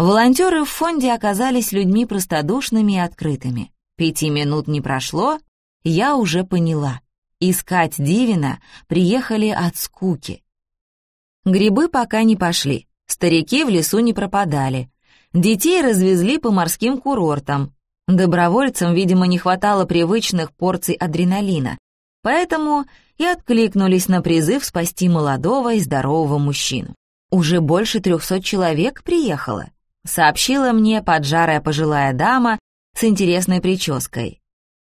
Волонтеры в фонде оказались людьми простодушными и открытыми. Пяти минут не прошло, я уже поняла. Искать Дивина приехали от скуки. Грибы пока не пошли, старики в лесу не пропадали. Детей развезли по морским курортам. Добровольцам, видимо, не хватало привычных порций адреналина, поэтому и откликнулись на призыв спасти молодого и здорового мужчину. Уже больше трехсот человек приехало, сообщила мне поджарая пожилая дама с интересной прической.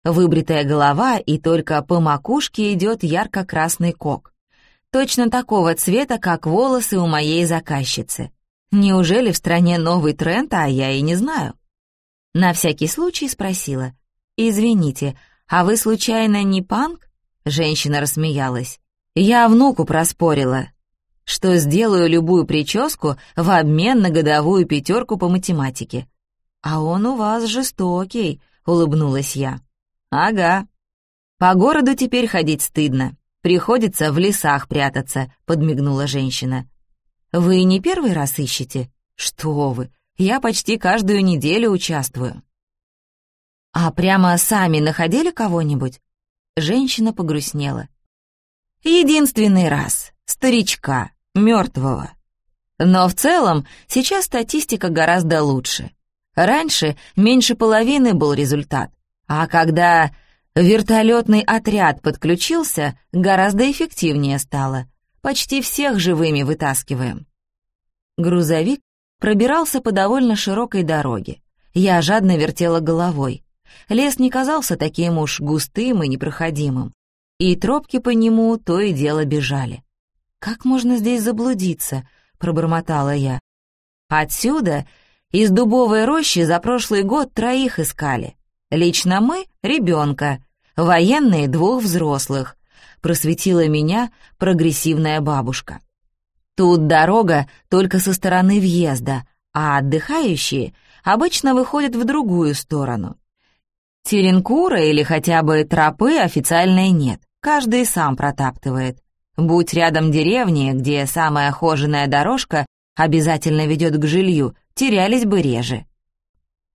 Выбритая голова, и только по макушке идет ярко-красный кок. Точно такого цвета, как волосы у моей заказчицы. Неужели в стране новый тренд, а я и не знаю? На всякий случай спросила. «Извините, а вы случайно не панк?» Женщина рассмеялась. «Я внуку проспорила, что сделаю любую прическу в обмен на годовую пятерку по математике». «А он у вас жестокий», — улыбнулась я. «Ага. По городу теперь ходить стыдно. Приходится в лесах прятаться», — подмигнула женщина. «Вы не первый раз ищете?» «Что вы, я почти каждую неделю участвую». «А прямо сами находили кого-нибудь?» Женщина погрустнела. «Единственный раз. Старичка, мертвого. Но в целом сейчас статистика гораздо лучше. Раньше меньше половины был результат, а когда вертолетный отряд подключился, гораздо эффективнее стало. Почти всех живыми вытаскиваем. Грузовик пробирался по довольно широкой дороге. Я жадно вертела головой. Лес не казался таким уж густым и непроходимым. И тропки по нему то и дело бежали. «Как можно здесь заблудиться?» — пробормотала я. «Отсюда, из дубовой рощи, за прошлый год троих искали. Лично мы — ребенка, военные — двух взрослых», — просветила меня прогрессивная бабушка. Тут дорога только со стороны въезда, а отдыхающие обычно выходят в другую сторону. Теренкура или хотя бы тропы официальной нет, каждый сам протаптывает. Будь рядом деревни, где самая охоженная дорожка обязательно ведет к жилью, терялись бы реже.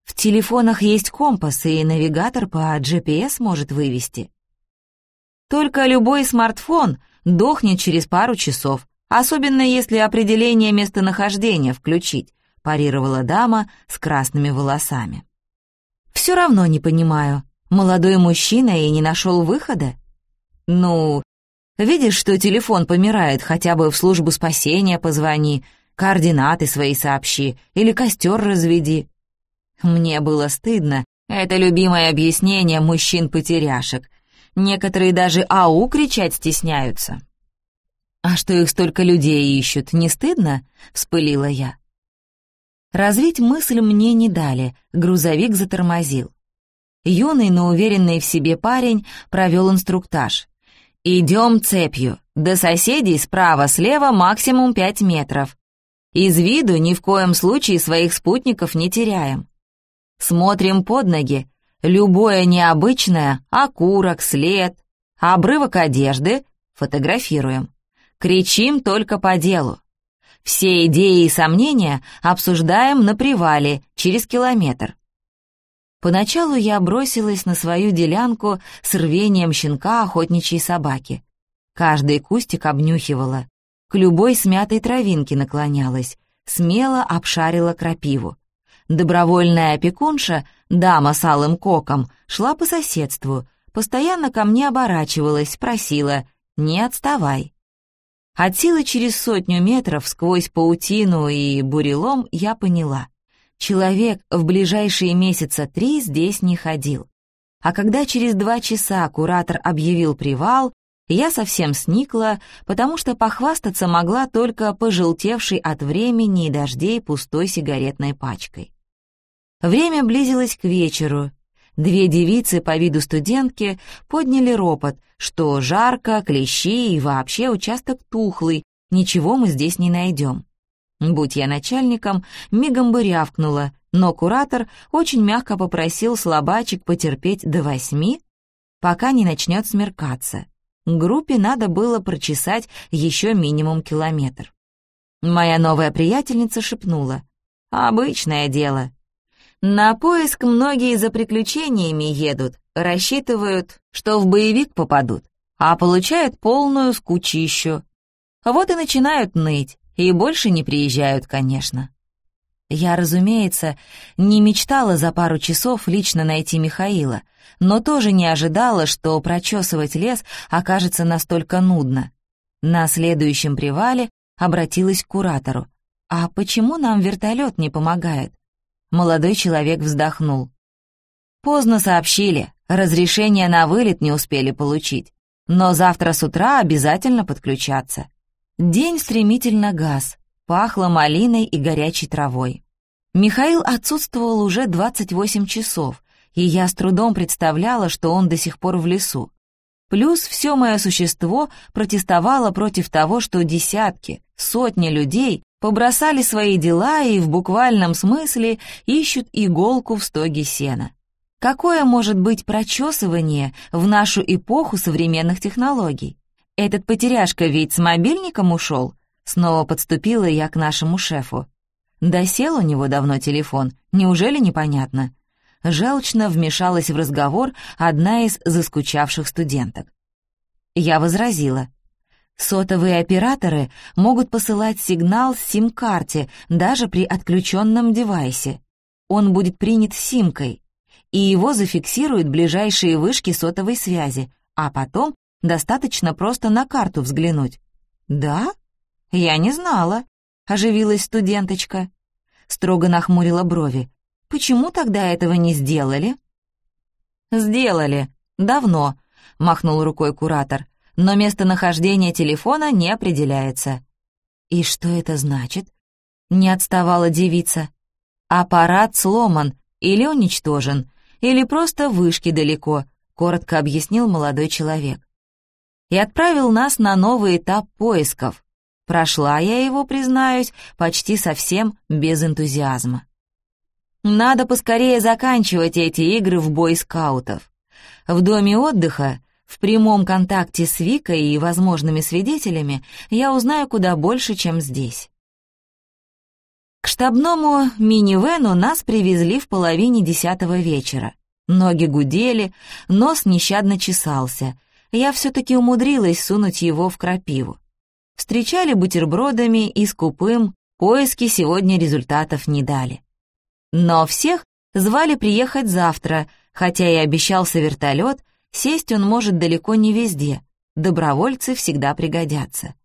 В телефонах есть компас, и навигатор по GPS может вывести. Только любой смартфон дохнет через пару часов, особенно если определение местонахождения включить, парировала дама с красными волосами. Все равно не понимаю, молодой мужчина и не нашел выхода? Ну, видишь, что телефон помирает, хотя бы в службу спасения позвони, координаты свои сообщи или костер разведи. Мне было стыдно, это любимое объяснение мужчин-потеряшек. Некоторые даже «ау» кричать стесняются. «А что их столько людей ищут, не стыдно?» — вспылила я. Развить мысль мне не дали, грузовик затормозил. Юный, но уверенный в себе парень провел инструктаж. «Идем цепью. До соседей справа-слева максимум пять метров. Из виду ни в коем случае своих спутников не теряем. Смотрим под ноги. Любое необычное — окурок, след, обрывок одежды — фотографируем. Кричим только по делу. Все идеи и сомнения обсуждаем на привале через километр. Поначалу я бросилась на свою делянку с рвением щенка охотничьей собаки. Каждый кустик обнюхивала, к любой смятой травинке наклонялась, смело обшарила крапиву. Добровольная опекунша, дама с алым коком, шла по соседству, постоянно ко мне оборачивалась, просила «не отставай». От силы через сотню метров сквозь паутину и бурелом я поняла. Человек в ближайшие месяца три здесь не ходил. А когда через два часа куратор объявил привал, я совсем сникла, потому что похвастаться могла только пожелтевшей от времени и дождей пустой сигаретной пачкой. Время близилось к вечеру, Две девицы по виду студентки подняли ропот, что жарко, клещи и вообще участок тухлый, ничего мы здесь не найдем. Будь я начальником, мигом бы рявкнула, но куратор очень мягко попросил слабачек потерпеть до восьми, пока не начнет смеркаться. Группе надо было прочесать еще минимум километр. Моя новая приятельница шепнула. Обычное дело. На поиск многие за приключениями едут, рассчитывают, что в боевик попадут, а получают полную скучищу. Вот и начинают ныть, и больше не приезжают, конечно. Я, разумеется, не мечтала за пару часов лично найти Михаила, но тоже не ожидала, что прочесывать лес окажется настолько нудно. На следующем привале обратилась к куратору. «А почему нам вертолет не помогает?» Молодой человек вздохнул. «Поздно сообщили, разрешение на вылет не успели получить, но завтра с утра обязательно подключаться». День стремительно гас, пахло малиной и горячей травой. Михаил отсутствовал уже 28 часов, и я с трудом представляла, что он до сих пор в лесу. Плюс все мое существо протестовало против того, что десятки, сотни людей побросали свои дела и в буквальном смысле ищут иголку в стоге сена. Какое может быть прочесывание в нашу эпоху современных технологий? Этот потеряшка ведь с мобильником ушел? Снова подступила я к нашему шефу. Да сел у него давно телефон, неужели непонятно? Желчно вмешалась в разговор одна из заскучавших студенток. Я возразила. Сотовые операторы могут посылать сигнал с сим-карте даже при отключенном девайсе. Он будет принят симкой, и его зафиксируют ближайшие вышки сотовой связи, а потом достаточно просто на карту взглянуть. «Да?» «Я не знала», — оживилась студенточка. Строго нахмурила брови. «Почему тогда этого не сделали?» «Сделали. Давно», — махнул рукой куратор. «Но местонахождение телефона не определяется». «И что это значит?» — не отставала девица. «Аппарат сломан или уничтожен, или просто вышки далеко», — коротко объяснил молодой человек. И отправил нас на новый этап поисков, Прошла я его, признаюсь, почти совсем без энтузиазма. Надо поскорее заканчивать эти игры в бой скаутов. В доме отдыха, в прямом контакте с Викой и возможными свидетелями, я узнаю куда больше, чем здесь. К штабному минивену нас привезли в половине десятого вечера. Ноги гудели, нос нещадно чесался. Я все-таки умудрилась сунуть его в крапиву встречали бутербродами и скупым, поиски сегодня результатов не дали. Но всех звали приехать завтра, хотя и обещался вертолет, сесть он может далеко не везде, добровольцы всегда пригодятся.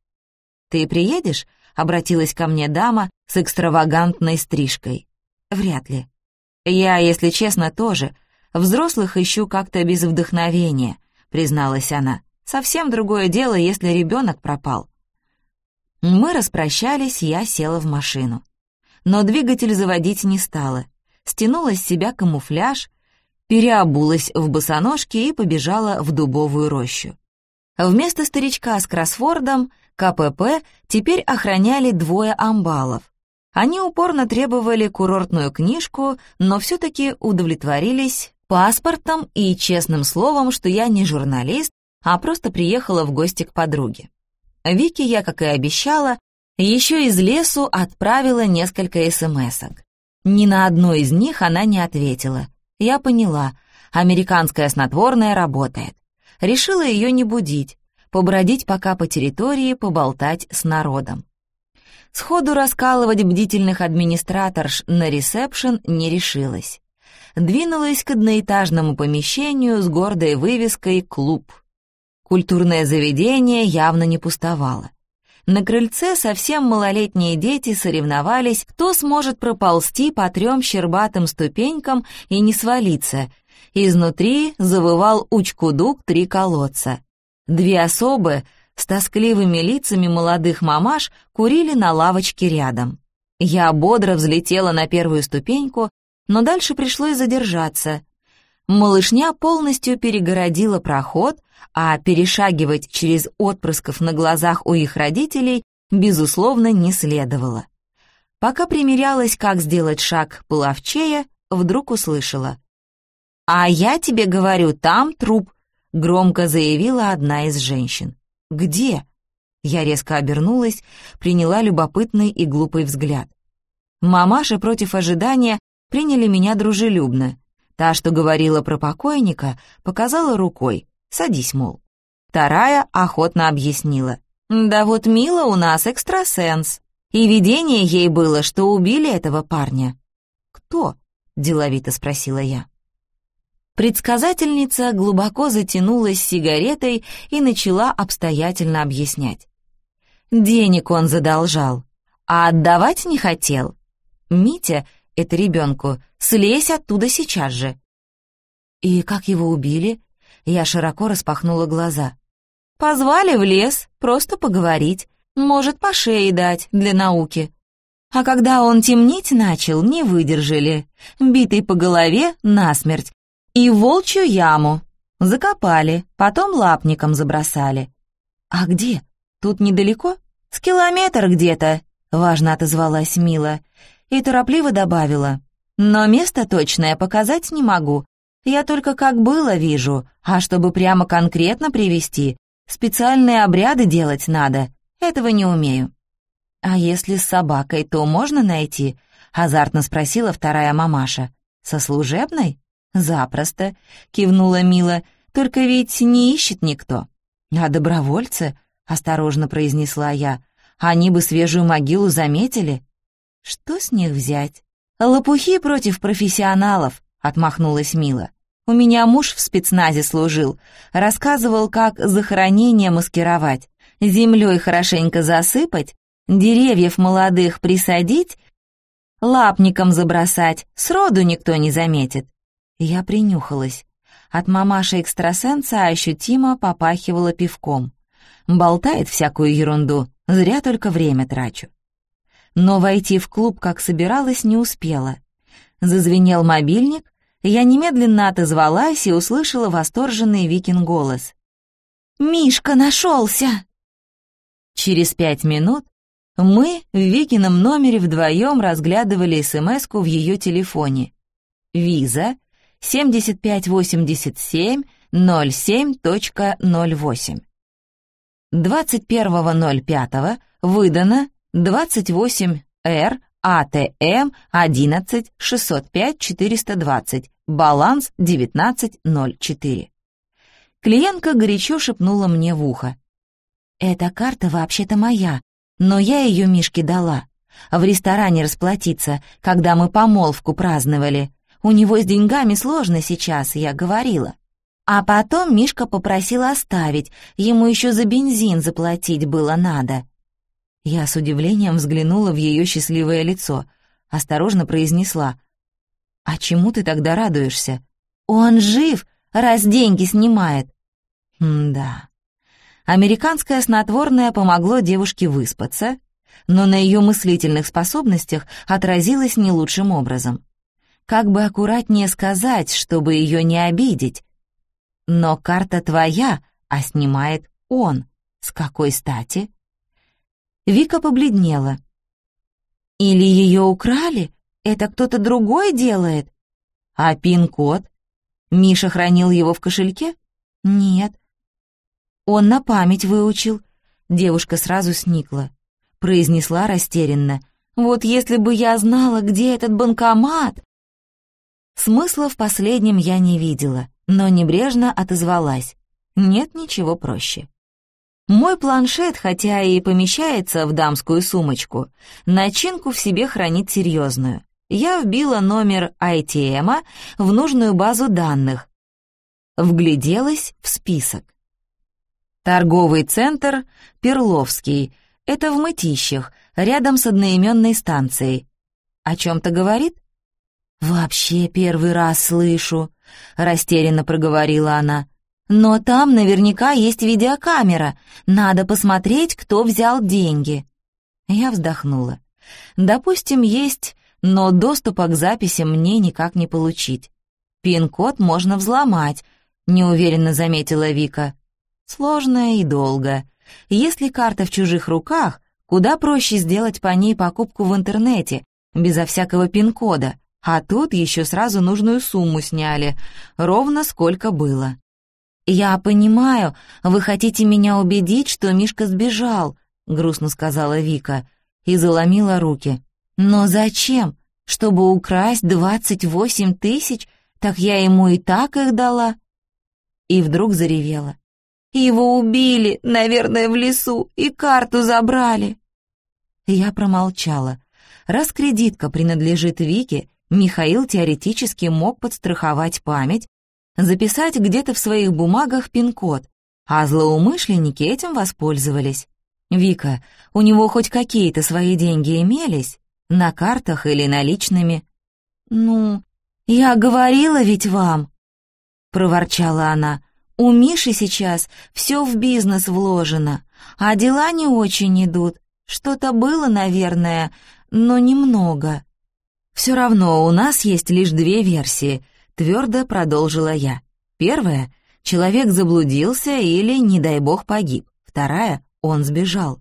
«Ты приедешь?» — обратилась ко мне дама с экстравагантной стрижкой. «Вряд ли. Я, если честно, тоже. Взрослых ищу как-то без вдохновения», — призналась она. «Совсем другое дело, если ребенок пропал. Мы распрощались, я села в машину. Но двигатель заводить не стала. Стянула с себя камуфляж, переобулась в босоножки и побежала в дубовую рощу. Вместо старичка с кроссвордом КПП теперь охраняли двое амбалов. Они упорно требовали курортную книжку, но все-таки удовлетворились паспортом и честным словом, что я не журналист, а просто приехала в гости к подруге. Вики я, как и обещала, еще из лесу отправила несколько смс-ок. Ни на одну из них она не ответила. Я поняла, американская снотворная работает. Решила ее не будить, побродить пока по территории, поболтать с народом. Сходу раскалывать бдительных администраторш на ресепшн не решилась. Двинулась к одноэтажному помещению с гордой вывеской «Клуб». Культурное заведение явно не пустовало. На крыльце совсем малолетние дети соревновались, кто сможет проползти по трем щербатым ступенькам и не свалиться. Изнутри завывал учкудук три колодца. Две особы с тоскливыми лицами молодых мамаш курили на лавочке рядом. Я бодро взлетела на первую ступеньку, но дальше пришлось задержаться. Малышня полностью перегородила проход, а перешагивать через отпрысков на глазах у их родителей, безусловно, не следовало. Пока примерялась, как сделать шаг половчее, вдруг услышала. «А я тебе говорю, там труп», — громко заявила одна из женщин. «Где?» Я резко обернулась, приняла любопытный и глупый взгляд. Мамаши против ожидания приняли меня дружелюбно. Та, что говорила про покойника, показала рукой. «Садись, мол». Вторая охотно объяснила. «Да вот Мила у нас экстрасенс. И видение ей было, что убили этого парня». «Кто?» — деловито спросила я. Предсказательница глубоко затянулась сигаретой и начала обстоятельно объяснять. Денег он задолжал, а отдавать не хотел. Митя, это ребенку, слезь оттуда сейчас же. И как его убили? Я широко распахнула глаза. Позвали в лес, просто поговорить, может, по шее дать для науки. А когда он темнеть начал, не выдержали. Битый по голове насмерть. И волчью яму. Закопали, потом лапником забросали. А где? Тут недалеко? «С километр где-то», — важно отозвалась Мила и торопливо добавила. «Но место точное показать не могу. Я только как было вижу, а чтобы прямо конкретно привести, специальные обряды делать надо. Этого не умею». «А если с собакой, то можно найти?» — азартно спросила вторая мамаша. «Со служебной?» «Запросто», — кивнула Мила. «Только ведь не ищет никто». «А добровольцы?» — осторожно произнесла я. «Они бы свежую могилу заметили». «Что с них взять?» «Лопухи против профессионалов», — отмахнулась Мила. «У меня муж в спецназе служил. Рассказывал, как захоронение маскировать. Землей хорошенько засыпать, деревьев молодых присадить, лапником забросать, сроду никто не заметит». Я принюхалась. От мамаши-экстрасенса ощутимо попахивала пивком. Болтает всякую ерунду, зря только время трачу. Но войти в клуб, как собиралась, не успела. Зазвенел мобильник, я немедленно отозвалась и услышала восторженный Викин голос. «Мишка нашелся!» Через пять минут мы в Викином номере вдвоем разглядывали смс в ее телефоне. «Виза 7587 07.08». 21.05 выдано 28R АТМ 11 605 420, баланс 1904. Клиентка горячо шепнула мне в ухо. «Эта карта вообще-то моя, но я ее Мишке дала. В ресторане расплатиться, когда мы помолвку праздновали. У него с деньгами сложно сейчас, я говорила. А потом Мишка попросил оставить, ему еще за бензин заплатить было надо. Я с удивлением взглянула в ее счастливое лицо, осторожно произнесла. «А чему ты тогда радуешься? Он жив, раз деньги снимает». М-да. Американское снотворное помогло девушке выспаться, но на ее мыслительных способностях отразилось не лучшим образом. Как бы аккуратнее сказать, чтобы ее не обидеть, но карта твоя, а снимает он. С какой стати? Вика побледнела. Или ее украли? Это кто-то другой делает? А пин-код? Миша хранил его в кошельке? Нет. Он на память выучил. Девушка сразу сникла. Произнесла растерянно. Вот если бы я знала, где этот банкомат... Смысла в последнем я не видела но небрежно отозвалась. Нет ничего проще. Мой планшет, хотя и помещается в дамскую сумочку, начинку в себе хранит серьезную. Я вбила номер ITM в нужную базу данных. Вгляделась в список. Торговый центр Перловский. Это в Мытищах, рядом с одноименной станцией. О чем-то говорит? «Вообще первый раз слышу», — растерянно проговорила она. «Но там наверняка есть видеокамера. Надо посмотреть, кто взял деньги». Я вздохнула. «Допустим, есть, но доступа к записям мне никак не получить. Пин-код можно взломать», — неуверенно заметила Вика. «Сложно и долго. Если карта в чужих руках, куда проще сделать по ней покупку в интернете, безо всякого пин-кода. А тут еще сразу нужную сумму сняли, ровно сколько было. «Я понимаю, вы хотите меня убедить, что Мишка сбежал», — грустно сказала Вика и заломила руки. Но зачем? Чтобы украсть двадцать восемь тысяч? Так я ему и так их дала. И вдруг заревела. Его убили, наверное, в лесу, и карту забрали. Я промолчала. Раз кредитка принадлежит Вике, Михаил теоретически мог подстраховать память, записать где-то в своих бумагах пин-код, а злоумышленники этим воспользовались. «Вика, у него хоть какие-то свои деньги имелись? На картах или наличными?» «Ну, я говорила ведь вам», — проворчала она. «У Миши сейчас все в бизнес вложено, а дела не очень идут. Что-то было, наверное, но немного». «Все равно у нас есть лишь две версии», — твердо продолжила я. «Первая — человек заблудился или, не дай бог, погиб. Вторая — он сбежал.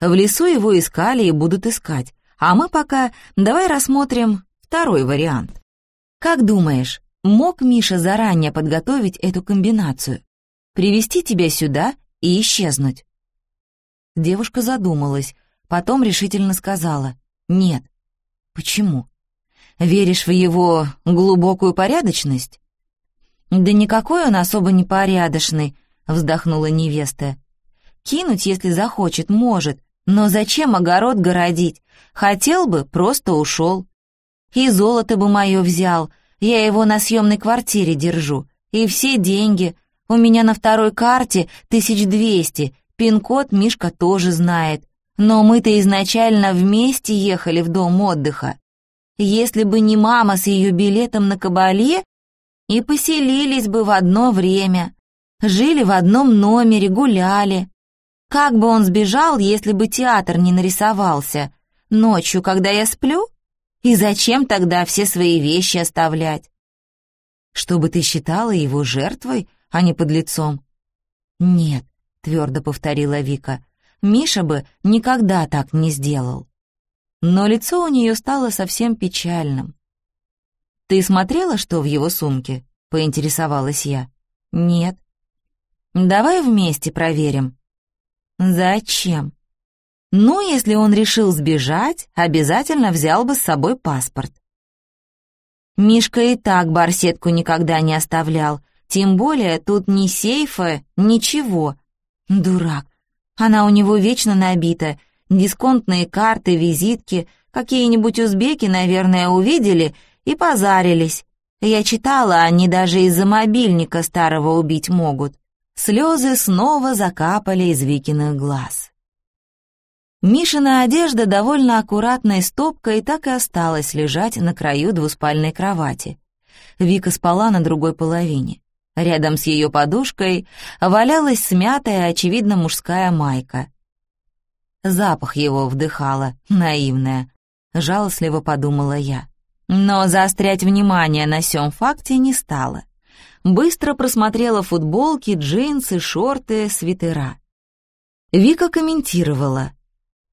В лесу его искали и будут искать, а мы пока давай рассмотрим второй вариант. Как думаешь, мог Миша заранее подготовить эту комбинацию? Привести тебя сюда и исчезнуть?» Девушка задумалась, потом решительно сказала «Нет». «Почему?» Веришь в его глубокую порядочность?» «Да никакой он особо не порядочный», — вздохнула невеста. «Кинуть, если захочет, может, но зачем огород городить? Хотел бы, просто ушел. И золото бы мое взял, я его на съемной квартире держу. И все деньги. У меня на второй карте тысяч двести, пин-код Мишка тоже знает. Но мы-то изначально вместе ехали в дом отдыха. Если бы не мама с ее билетом на кабале, и поселились бы в одно время, жили в одном номере, гуляли. Как бы он сбежал, если бы театр не нарисовался? Ночью, когда я сплю? И зачем тогда все свои вещи оставлять? Чтобы ты считала его жертвой, а не подлецом? Нет, твердо повторила Вика, Миша бы никогда так не сделал но лицо у нее стало совсем печальным. «Ты смотрела, что в его сумке?» — поинтересовалась я. «Нет». «Давай вместе проверим». «Зачем?» «Ну, если он решил сбежать, обязательно взял бы с собой паспорт». Мишка и так барсетку никогда не оставлял, тем более тут ни сейфа, ничего. Дурак, она у него вечно набита, Дисконтные карты, визитки, какие-нибудь узбеки, наверное, увидели и позарились. Я читала, они даже из-за мобильника старого убить могут. Слезы снова закапали из Викиных глаз. Мишина одежда довольно аккуратной стопкой так и осталась лежать на краю двуспальной кровати. Вика спала на другой половине. Рядом с ее подушкой валялась смятая, очевидно, мужская майка. Запах его вдыхала, наивная. Жалостливо подумала я. Но заострять внимание на сём факте не стала. Быстро просмотрела футболки, джинсы, шорты, свитера. Вика комментировала.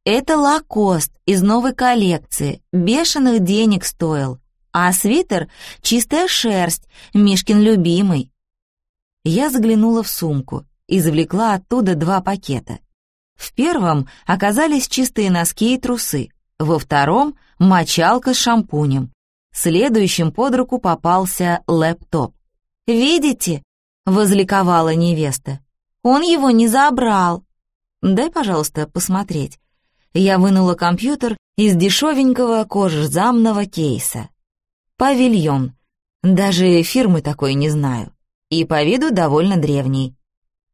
«Это лакост из новой коллекции, бешеных денег стоил, а свитер — чистая шерсть, Мишкин любимый». Я заглянула в сумку, извлекла оттуда два пакета. В первом оказались чистые носки и трусы, во втором — мочалка с шампунем. Следующим под руку попался лэптоп. «Видите?» — возликовала невеста. «Он его не забрал». «Дай, пожалуйста, посмотреть». Я вынула компьютер из дешевенького кожзамного кейса. «Павильон». Даже фирмы такой не знаю. И по виду довольно древний.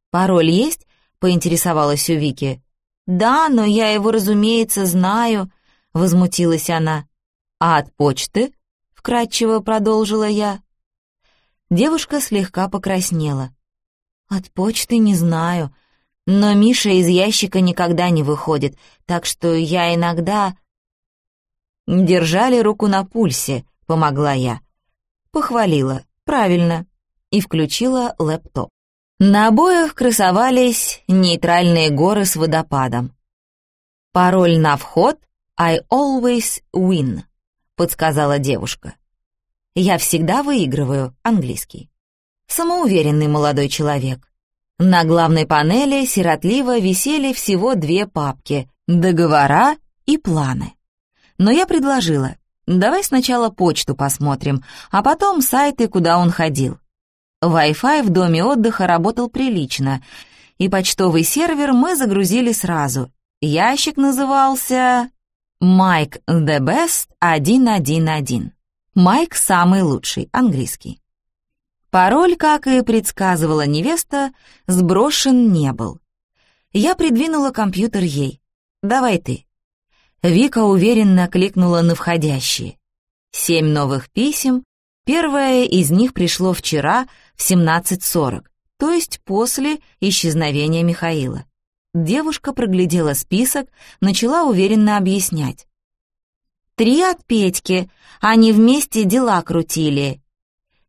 «Пароль есть?» — поинтересовалась у Вики. «Да, но я его, разумеется, знаю», — возмутилась она. «А от почты?» — вкратчиво продолжила я. Девушка слегка покраснела. «От почты не знаю, но Миша из ящика никогда не выходит, так что я иногда...» «Держали руку на пульсе», — помогла я. Похвалила, правильно, и включила лэптоп. На обоях красовались нейтральные горы с водопадом. «Пароль на вход I always win», — подсказала девушка. «Я всегда выигрываю» английский. Самоуверенный молодой человек. На главной панели сиротливо висели всего две папки — договора и планы. Но я предложила, давай сначала почту посмотрим, а потом сайты, куда он ходил. Wi-Fi в доме отдыха работал прилично, и почтовый сервер мы загрузили сразу. Ящик назывался «Mike the Best 111». Майк самый лучший, английский. Пароль, как и предсказывала невеста, сброшен не был. Я придвинула компьютер ей. «Давай ты». Вика уверенно кликнула на входящие. Семь новых писем, первое из них пришло вчера в 17.40, то есть после исчезновения Михаила. Девушка проглядела список, начала уверенно объяснять. Три от Петьки, они вместе дела крутили.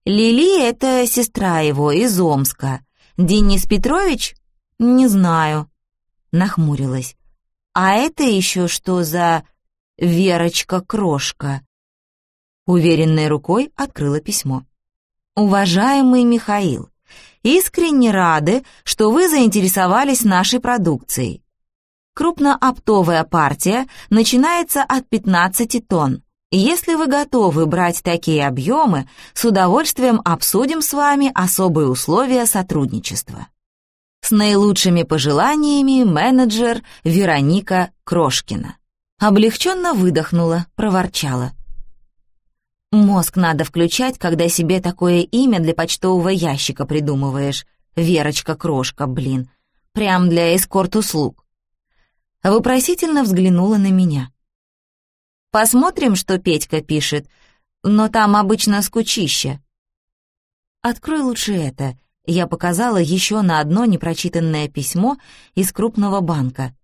Лили — это сестра его из Омска. Денис Петрович? Не знаю. Нахмурилась. А это еще что за Верочка-крошка? Уверенной рукой открыла письмо. «Уважаемый Михаил, искренне рады, что вы заинтересовались нашей продукцией. Крупнооптовая партия начинается от 15 тонн. Если вы готовы брать такие объемы, с удовольствием обсудим с вами особые условия сотрудничества. С наилучшими пожеланиями менеджер Вероника Крошкина. Облегченно выдохнула, проворчала. Мозг надо включать, когда себе такое имя для почтового ящика придумываешь. Верочка-крошка, блин. Прям для эскорт-услуг вопросительно взглянула на меня. «Посмотрим, что Петька пишет, но там обычно скучище». «Открой лучше это», — я показала еще на одно непрочитанное письмо из крупного банка.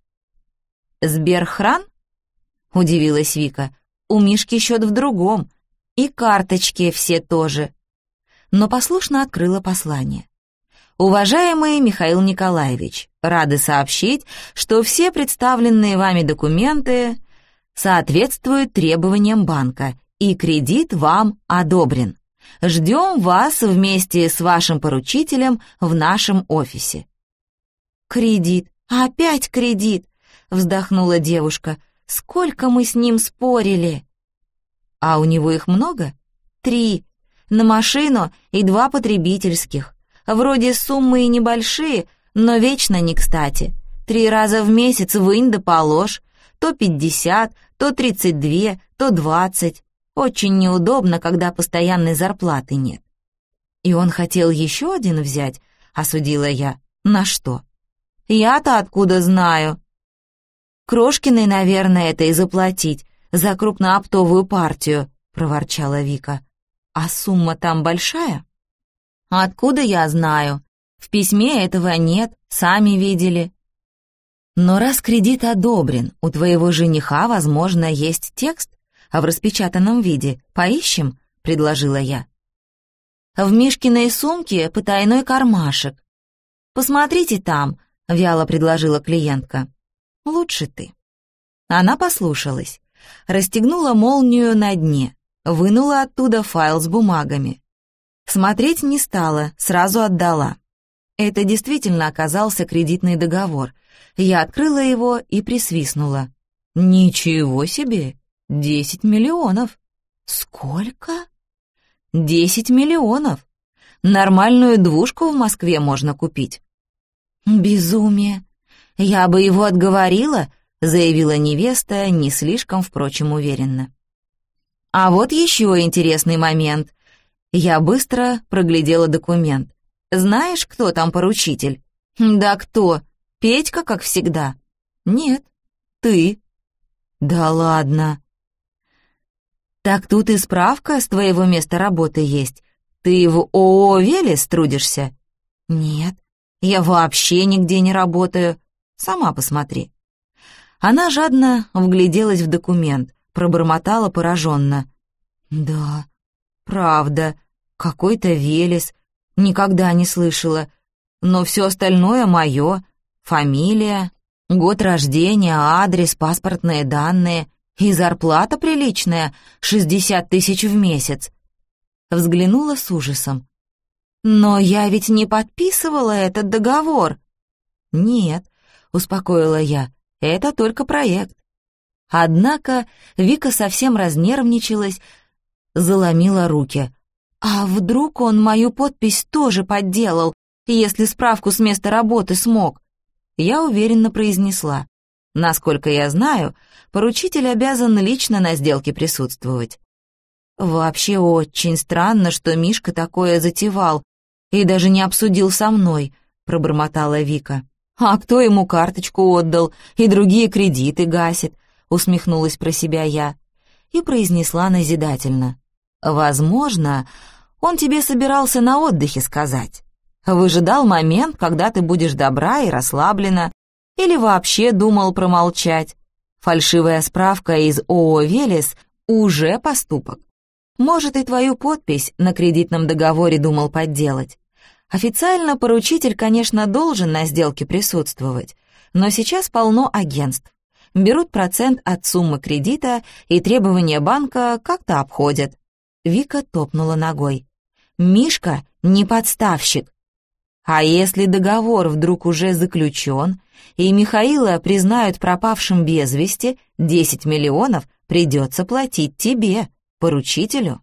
«Сберхран?» — удивилась Вика. «У Мишки счет в другом, и карточки все тоже». Но послушно открыла послание. Уважаемый Михаил Николаевич, рады сообщить, что все представленные вами документы соответствуют требованиям банка, и кредит вам одобрен. Ждем вас вместе с вашим поручителем в нашем офисе». «Кредит, опять кредит!» — вздохнула девушка. «Сколько мы с ним спорили!» «А у него их много?» «Три. На машину и два потребительских. Вроде суммы и небольшие, но вечно не кстати. Три раза в месяц вынь да положь. То пятьдесят, то тридцать две, то двадцать. Очень неудобно, когда постоянной зарплаты нет. И он хотел еще один взять, осудила я. На что? Я-то откуда знаю? Крошкиной, наверное, это и заплатить за крупнооптовую партию, проворчала Вика. А сумма там большая? Откуда я знаю? В письме этого нет, сами видели. Но раз кредит одобрен, у твоего жениха, возможно, есть текст, а в распечатанном виде поищем, предложила я. В Мишкиной сумке потайной кармашек. Посмотрите там, вяло предложила клиентка. Лучше ты. Она послушалась, расстегнула молнию на дне, вынула оттуда файл с бумагами. Смотреть не стала, сразу отдала. Это действительно оказался кредитный договор. Я открыла его и присвистнула. «Ничего себе! Десять миллионов!» «Сколько?» «Десять миллионов! Нормальную двушку в Москве можно купить». «Безумие! Я бы его отговорила», — заявила невеста, не слишком, впрочем, уверенно. А вот еще интересный момент. Я быстро проглядела документ. «Знаешь, кто там поручитель?» «Да кто? Петька, как всегда?» «Нет, ты». «Да ладно». «Так тут и справка с твоего места работы есть. Ты в ООО «Велес» трудишься?» «Нет, я вообще нигде не работаю. Сама посмотри». Она жадно вгляделась в документ, пробормотала пораженно. «Да, правда, какой-то Велес, никогда не слышала. Но все остальное мое, фамилия, год рождения, адрес, паспортные данные и зарплата приличная, 60 тысяч в месяц. Взглянула с ужасом. «Но я ведь не подписывала этот договор». «Нет», — успокоила я, — «это только проект». Однако Вика совсем разнервничалась, заломила руки. «А вдруг он мою подпись тоже подделал, если справку с места работы смог?» Я уверенно произнесла. «Насколько я знаю, поручитель обязан лично на сделке присутствовать». «Вообще очень странно, что Мишка такое затевал и даже не обсудил со мной», — пробормотала Вика. «А кто ему карточку отдал и другие кредиты гасит?» — усмехнулась про себя я и произнесла назидательно. «Возможно, он тебе собирался на отдыхе сказать. Выжидал момент, когда ты будешь добра и расслаблена, или вообще думал промолчать. Фальшивая справка из ООО «Велес» уже поступок. Может, и твою подпись на кредитном договоре думал подделать. Официально поручитель, конечно, должен на сделке присутствовать, но сейчас полно агентств. Берут процент от суммы кредита и требования банка как-то обходят. Вика топнула ногой. «Мишка не подставщик. А если договор вдруг уже заключен, и Михаила признают пропавшим без вести, 10 миллионов придется платить тебе, поручителю».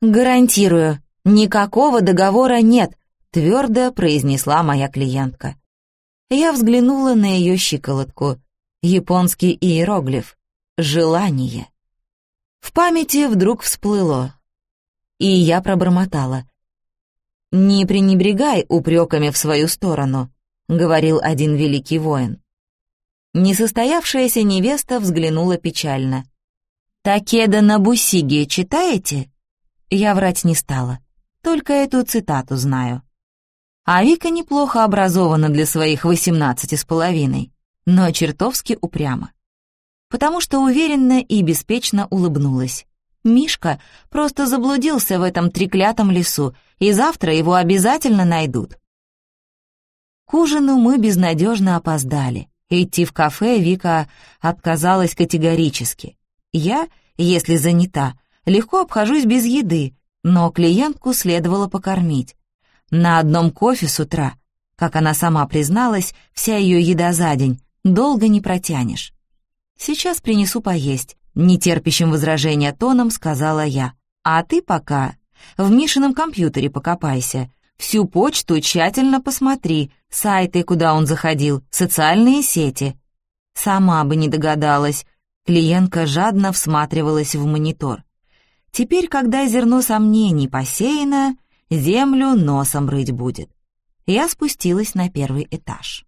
«Гарантирую, никакого договора нет», твердо произнесла моя клиентка. Я взглянула на ее щиколотку. Японский иероглиф. Желание. В памяти вдруг всплыло. И я пробормотала. «Не пренебрегай упреками в свою сторону», — говорил один великий воин. Несостоявшаяся невеста взглянула печально. «Такеда Набусиги читаете?» Я врать не стала, только эту цитату знаю. А Вика неплохо образована для своих восемнадцати с половиной, но чертовски упряма. Потому что уверенно и беспечно улыбнулась. Мишка просто заблудился в этом треклятом лесу, и завтра его обязательно найдут. К ужину мы безнадежно опоздали. Идти в кафе Вика отказалась категорически. Я, если занята, легко обхожусь без еды, но клиентку следовало покормить. На одном кофе с утра, как она сама призналась, вся ее еда за день, долго не протянешь. «Сейчас принесу поесть», — нетерпящим возражения тоном сказала я. «А ты пока в Мишином компьютере покопайся, всю почту тщательно посмотри, сайты, куда он заходил, социальные сети». Сама бы не догадалась. Клиентка жадно всматривалась в монитор. Теперь, когда зерно сомнений посеяно, землю носом рыть будет. Я спустилась на первый этаж.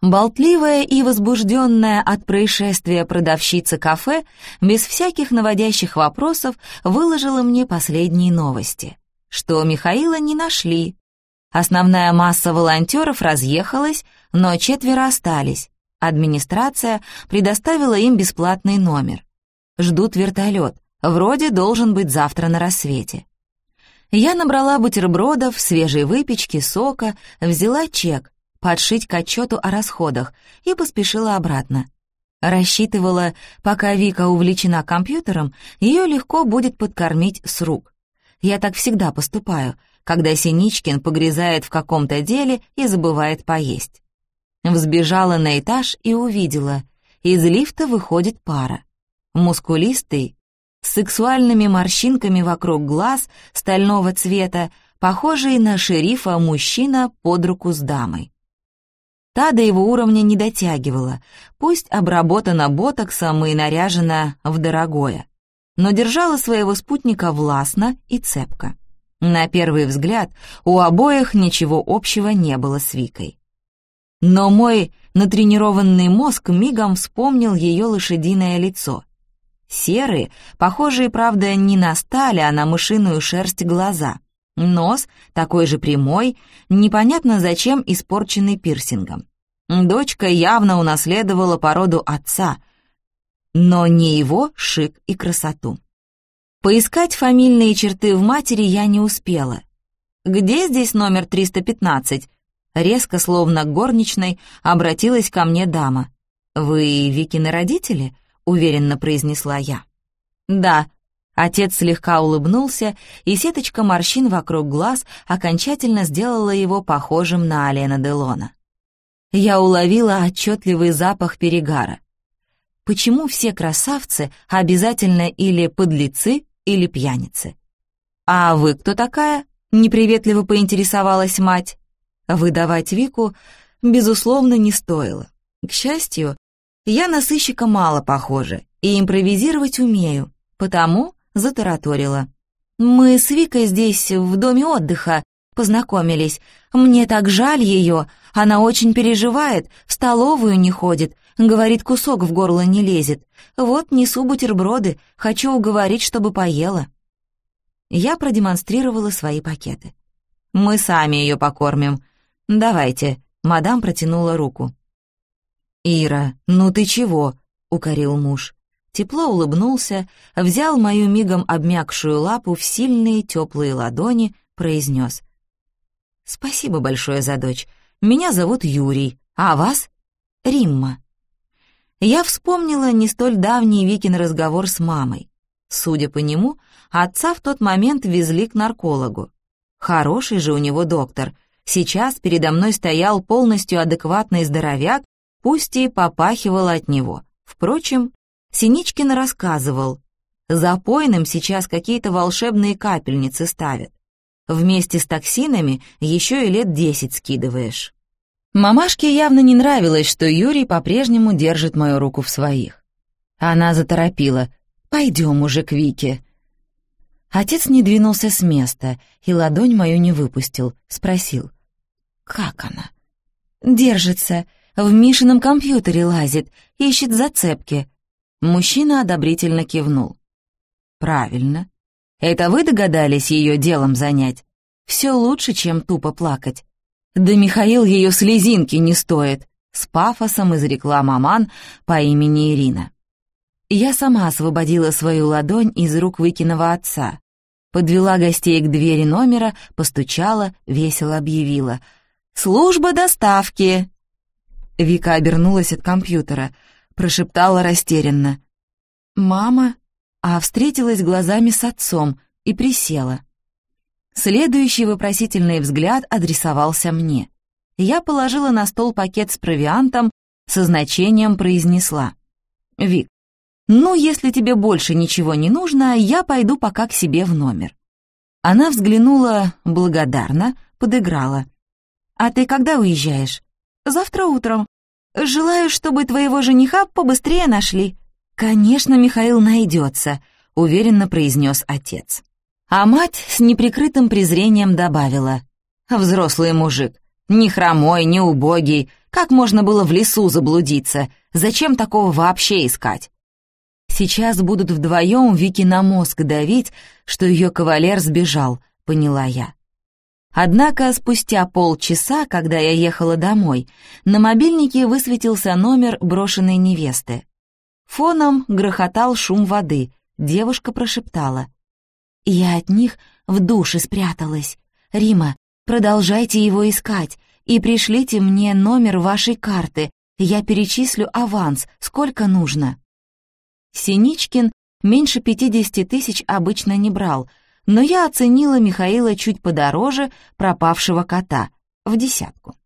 Болтливая и возбужденная от происшествия продавщица кафе без всяких наводящих вопросов выложила мне последние новости, что Михаила не нашли. Основная масса волонтеров разъехалась, но четверо остались. Администрация предоставила им бесплатный номер. Ждут вертолет, вроде должен быть завтра на рассвете. Я набрала бутербродов, свежей выпечки, сока, взяла чек, подшить к отчету о расходах и поспешила обратно. Рассчитывала, пока Вика увлечена компьютером, ее легко будет подкормить с рук. Я так всегда поступаю, когда Синичкин погрязает в каком-то деле и забывает поесть. Взбежала на этаж и увидела. Из лифта выходит пара. Мускулистый, с сексуальными морщинками вокруг глаз стального цвета, похожий на шерифа мужчина под руку с дамой. Та до его уровня не дотягивала, пусть обработана ботоксом и наряжена в дорогое, но держала своего спутника властно и цепко. На первый взгляд у обоих ничего общего не было с Викой. Но мой натренированный мозг мигом вспомнил ее лошадиное лицо, Серые, похожие, правда, не на сталь, а на мышиную шерсть глаза. Нос такой же прямой, непонятно зачем испорченный пирсингом. Дочка явно унаследовала породу отца, но не его шик и красоту. Поискать фамильные черты в матери я не успела. «Где здесь номер 315?» Резко, словно горничной, обратилась ко мне дама. «Вы Викины родители?» Уверенно произнесла я. «Да». Отец слегка улыбнулся, и сеточка морщин вокруг глаз окончательно сделала его похожим на Алена Делона. Я уловила отчетливый запах перегара. почему все красавцы обязательно или подлецы, или пьяницы. «А вы кто такая?» — неприветливо поинтересовалась мать. Выдавать Вику, безусловно, не стоило. К счастью, я на сыщика мало похожа и импровизировать умею, потому затараторила. «Мы с Викой здесь, в доме отдыха, познакомились. Мне так жаль ее, она очень переживает, в столовую не ходит, говорит, кусок в горло не лезет. Вот несу бутерброды, хочу уговорить, чтобы поела». Я продемонстрировала свои пакеты. «Мы сами ее покормим. Давайте», — мадам протянула руку. «Ира, ну ты чего?» — укорил муж. Тепло улыбнулся, взял мою мигом обмякшую лапу в сильные теплые ладони, произнес. «Спасибо большое за дочь. Меня зовут Юрий, а вас — Римма». Я вспомнила не столь давний Викин разговор с мамой. Судя по нему, отца в тот момент везли к наркологу. Хороший же у него доктор. Сейчас передо мной стоял полностью адекватный здоровяк, пусть и попахивал от него. Впрочем, Синичкин рассказывал, запойным сейчас какие-то волшебные капельницы ставят. Вместе с токсинами еще и лет десять скидываешь. Мамашке явно не нравилось, что Юрий по-прежнему держит мою руку в своих. Она заторопила. «Пойдем уже к Вике». Отец не двинулся с места и ладонь мою не выпустил, спросил. «Как она?» «Держится, в Мишином компьютере лазит, ищет зацепки». Мужчина одобрительно кивнул. «Правильно. Это вы догадались ее делом занять? Все лучше, чем тупо плакать. Да Михаил ее слезинки не стоит, с пафосом изрекла маман по имени Ирина. Я сама освободила свою ладонь из рук выкиного отца, подвела гостей к двери номера, постучала, весело объявила. «Служба доставки!» Вика обернулась от компьютера, прошептала растерянно. «Мама?» а встретилась глазами с отцом и присела. Следующий вопросительный взгляд адресовался мне. Я положила на стол пакет с провиантом, со значением произнесла. «Вик, ну, если тебе больше ничего не нужно, я пойду пока к себе в номер». Она взглянула благодарно, подыграла. «А ты когда уезжаешь?» «Завтра утром. Желаю, чтобы твоего жениха побыстрее нашли». «Конечно, Михаил найдется», — уверенно произнес отец. А мать с неприкрытым презрением добавила. «Взрослый мужик, ни хромой, ни убогий, как можно было в лесу заблудиться? Зачем такого вообще искать?» «Сейчас будут вдвоем Вики на мозг давить, что ее кавалер сбежал», — поняла я. Однако спустя полчаса, когда я ехала домой, на мобильнике высветился номер брошенной невесты. Фоном грохотал шум воды. Девушка прошептала. «Я от них в душе спряталась. Рима, продолжайте его искать и пришлите мне номер вашей карты. Я перечислю аванс, сколько нужно». Синичкин меньше пятидесяти тысяч обычно не брал, но я оценила Михаила чуть подороже пропавшего кота, в десятку.